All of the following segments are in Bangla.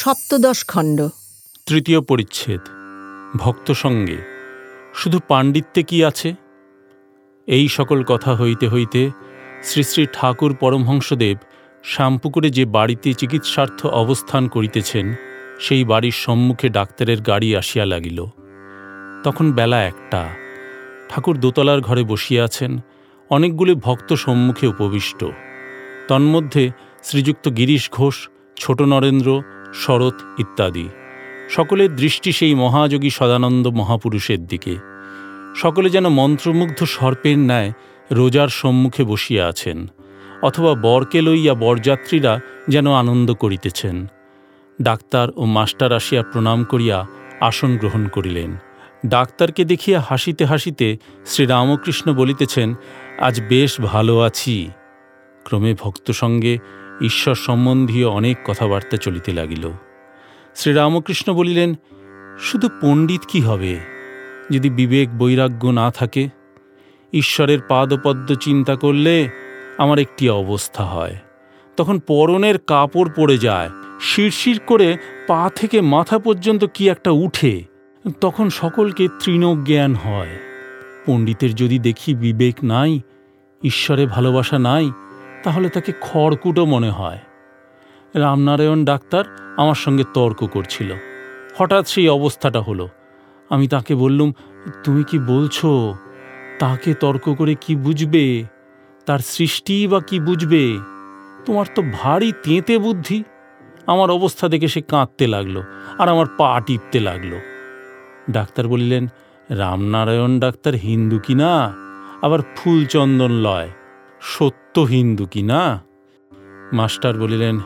সপ্তদশ খণ্ড। তৃতীয় পরিচ্ছেদ, ভক্ত সঙ্গে, শুধু পাণ্ডিত্যে কি আছে? এই সকল কথা হইতে হইতে শ্রী শ্রী ঠাকুর পরমহংসদেব শ্যামপুকুরে যে বাড়িতে চিকিৎসার্থ অবস্থান করিতেছেন, সেই বাড়ির সম্মুখে ডাক্তারের গাড়ি আসিয়া লাগিল। তখন বেলা একটা, ঠাকুর দোতলার ঘরে বসিয়া আছেন, অনেকগুলি ভক্ত সম্মুখে উপবিষ্ট। তন্মধ্যে শ্রীযুক্ত গিরিশ ঘোষ, ছোট নরেন্দ্র শরৎ ইত্যাদি। সকলের দৃষ্টি সেই মহাযোগী সদানন্দ মহাপুরুষের দিকে। সকলে যেন মন্ত্রমুগ্ধ সর্পের ন্যায় রোজার সম্মুখে বসিয়া আছেন, অথবা বরকে লইয়া বরযাত্রীরা যেন আনন্দ করিতেছেন। ডাক্তার ও মাস্টার আসিয়া প্রণাম করিয়া আসন গ্রহণ করিলেন। ডাক্তারকে দেখিয়া হাসিতে হাসিতে শ্রীরামকৃষ্ণ বলিতেছেন, আজ বেশ ভালো আছি। ক্রমে ভক্ত সঙ্গে ঈশ্বর সম্বন্ধীয় অনেক কথাবার্তা চলিতে লাগিল। শ্রীরামকৃষ্ণ বলিলেন, শুধু পণ্ডিত কি হবে? যদি বিবেক বৈরাগ্য না থাকে, ঈশ্বরের পাদপদ্ম চিন্তা করলে আমার একটি অবস্থা হয়। তখন পরনের কাপড় পড়ে যায়, শিরশির করে পা থেকে মাথা পর্যন্ত কি একটা উঠে, তখন সকলকে তৃণজ্ঞান হয়। পণ্ডিতের যদি দেখি বিবেক নাই, ঈশ্বরে ভালোবাসা নাই তাহলে তাকে খড়কুটো মনে হয়। রামনারায়ণ ডাক্তার আমার সঙ্গে তর্ক করছিল। হঠাৎ সেই অবস্থাটা হলো। আমি তাকে বললুম, তুমি কি বলছো? তাকে তর্ক করে কি বুঝবে? তার সৃষ্টি বা কি বুঝবে? তোমার তো ভারী তেঁতে বুদ্ধি। আমার অবস্থা দেখে সে কাঁদতে লাগল আর আমার পা টিপতে লাগল। ডাক্তার বলিলেন, রামনারায়ণ ডাক্তার হিন্দু কি না? আবার ফুলচন্দন লয়। সত্য হিন্দু কি না? মাস্টার বলিলেন,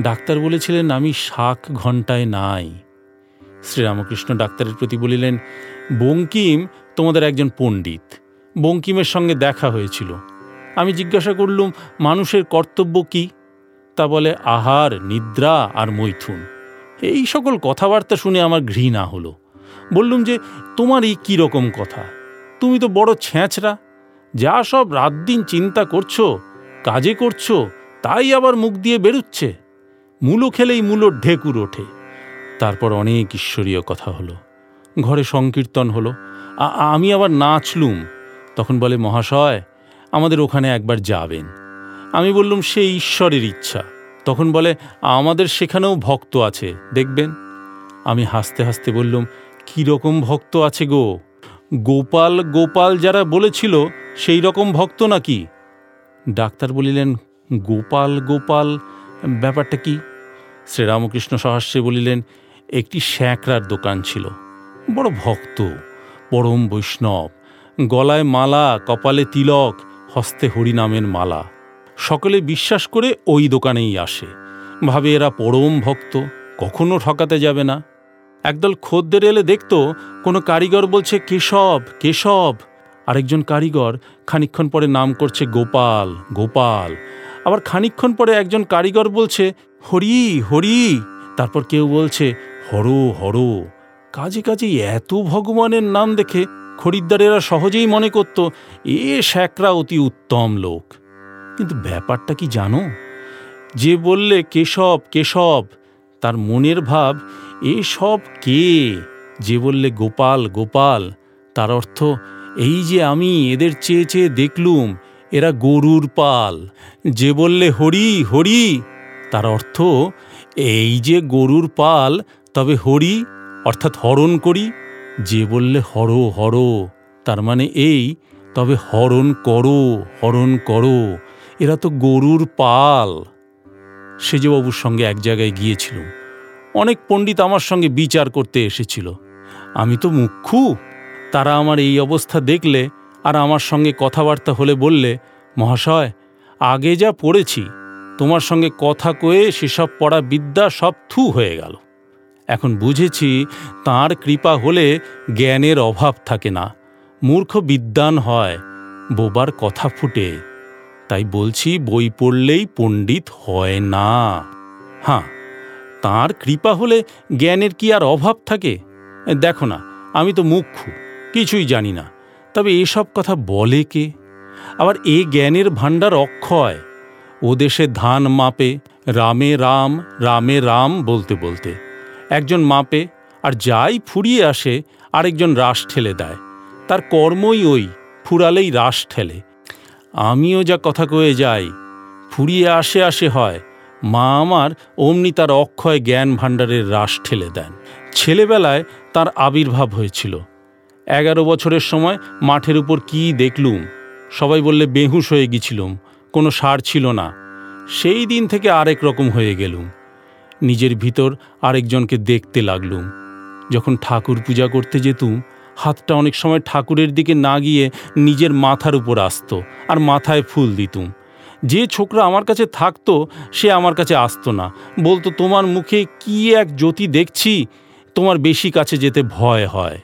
ডাক্তার বলেছিলেন আমি শাক ঘণ্টায় নাই। শ্রীরামকৃষ্ণ ডাক্তারের প্রতি বলিলেন, বঙ্কিম তোমাদের একজন পণ্ডিত, বঙ্কিমের সঙ্গে দেখা হয়েছিল। আমি জিজ্ঞাসা করলুম, মানুষের কর্তব্য কি? তা বলে, আহার, নিদ্রা আর মৈথুন। এই সকল কথাবার্তা শুনে আমার ঘৃণা হলো। বললুম যে, তোমার এই রকম কথা? তুমি তো বড় ছ্যাঁচড়া। যা সব রাত দিন চিন্তা করছ, কাজে করছ, তাই আবার মুখ দিয়ে বেরুচ্ছে। মূলো খেলেই মূলোর ঢেকুর ওঠে। তারপর অনেক ঈশ্বরীয় কথা হলো। ঘরে সংকীর্তন হলো। আমি আবার নাচলুম। তখন বলে, মহাশয়, আমাদের ওখানে একবার যাবেন। আমি বললুম সে ঈশ্বরের ইচ্ছা। তখন বলে, আমাদের সেখানেও ভক্ত আছে, দেখবেন? আমি হাসতে হাসতে বললুম, কী রকম ভক্ত আছে গো? গোপাল গোপাল যারা বলেছিল সেই রকম ভক্ত নাকি? ডাক্তার বলিলেন, গোপাল গোপাল, ব্যাপারটা কি? শ্রীরামকৃষ্ণ সহাস্যে বলিলেন, একটি শ্যাঁকড়ার দোকান ছিল। বড় ভক্ত, পরম বৈষ্ণব, গলায় মালা, কপালে তিলক, হস্তে হরিনামের মালা। সকলে বিশ্বাস করে ওই দোকানেই আসে। ভাবে এরা পরম ভক্ত, কখনো ঠকাতে যাবে না। একদল খদ্দের এলে দেখতো, কোনো কারিগর বলছে, কেশব কেশব। আরেকজন কারিগর খানিক্ষণ পরে নাম করছে গোপাল গোপাল। আবার খানিক্ষণ পরে একজন কারিগর বলছে, হরি হরি। তারপর কেউ বলছে, হর হর। কাজে কাজে এত ভগবানের নাম দেখে খরিদ্দারেরা সহজেই মনে করত, এ শ্যাকরা অতি উত্তম লোক। কিন্তু ব্যাপারটা কি জানো? যে বললে, কেশব কেশব, তার মনের ভাব, এ সব কে? যে বললে, গোপাল গোপাল, তার অর্থ এই যে আমি এদের চেয়ে চেয়ে দেখলুম, এরা গরুর পাল। যে বললে হরি হরি, তার অর্থ এই যে গরুর পাল, তবে হরি, অর্থাৎ হরণ করি। যে বললে হর হর, তার মানে এই, তবে হরণ করো হরণ করো, এরা তো গরুর পাল। সেজবাবুর সঙ্গে এক জায়গায় গিয়েছিলুম। অনেক পণ্ডিত আমার সঙ্গে বিচার করতে এসেছিল। আমি তো মুখ্যু তারা আমার এই অবস্থা দেখলে আর আমার সঙ্গে কথাবার্তা হলে বললে, মহাশয়, আগে যা পড়েছি, তোমার সঙ্গে কথা কয়ে সেসব পড়া বিদ্যা সব থু হয়ে গেল। এখন বুঝেছি তার কৃপা হলে জ্ঞানের অভাব থাকে না। মূর্খ বিদ্বান হয়, বোবার কথা ফুটে। তাই বলছি বই পড়লেই পণ্ডিত হয় না। হ্যাঁ তাঁর কৃপা হলে জ্ঞানের কি আর অভাব থাকে? দেখো না, আমি তো মুখ্যু। কিছুই জানি না। তবে এসব কথা বলে কে? আবার এ জ্ঞানের ভাণ্ডার অক্ষয়। ও দেশে ধান মাপে, রামে রাম রামে রাম বলতে বলতে। একজন মাপে, আর যাই ফুরিয়ে আসে, আরেকজন রাস ঠেলে দেয়। তার কর্মই ওই, ফুরালেই রাস ঠেলে। আমিও যা কথা কয়ে যাই, ফুরিয়ে আসে আসে হয়। মা আমার অমনি তার অক্ষয় জ্ঞান ভাণ্ডারের রাস ঠেলে দেন। ছেলেবেলায় তার আবির্ভাব হয়েছিল। এগারো বছরের সময় মাঠের উপর কি দেখলুম? সবাই বললে, বেহুশ হয়ে গেছিলুম, কোনো সার ছিল না। সেই দিন থেকে আরেক রকম হয়ে গেলুম। নিজের ভিতর আরেকজনকে দেখতে লাগলুম। যখন ঠাকুর পূজা করতে যেতুম, হাতটা অনেক সময় ঠাকুরের দিকে না গিয়ে নিজের মাথার উপর আসতো আর মাথায় ফুল দিতুম। যে ছোকরা আমার কাছে থাকতো, সে আমার কাছে আসতো না। বলতো, তোমার মুখে কি এক জ্যোতি দেখছি? তোমার বেশি কাছে যেতে ভয় হয়।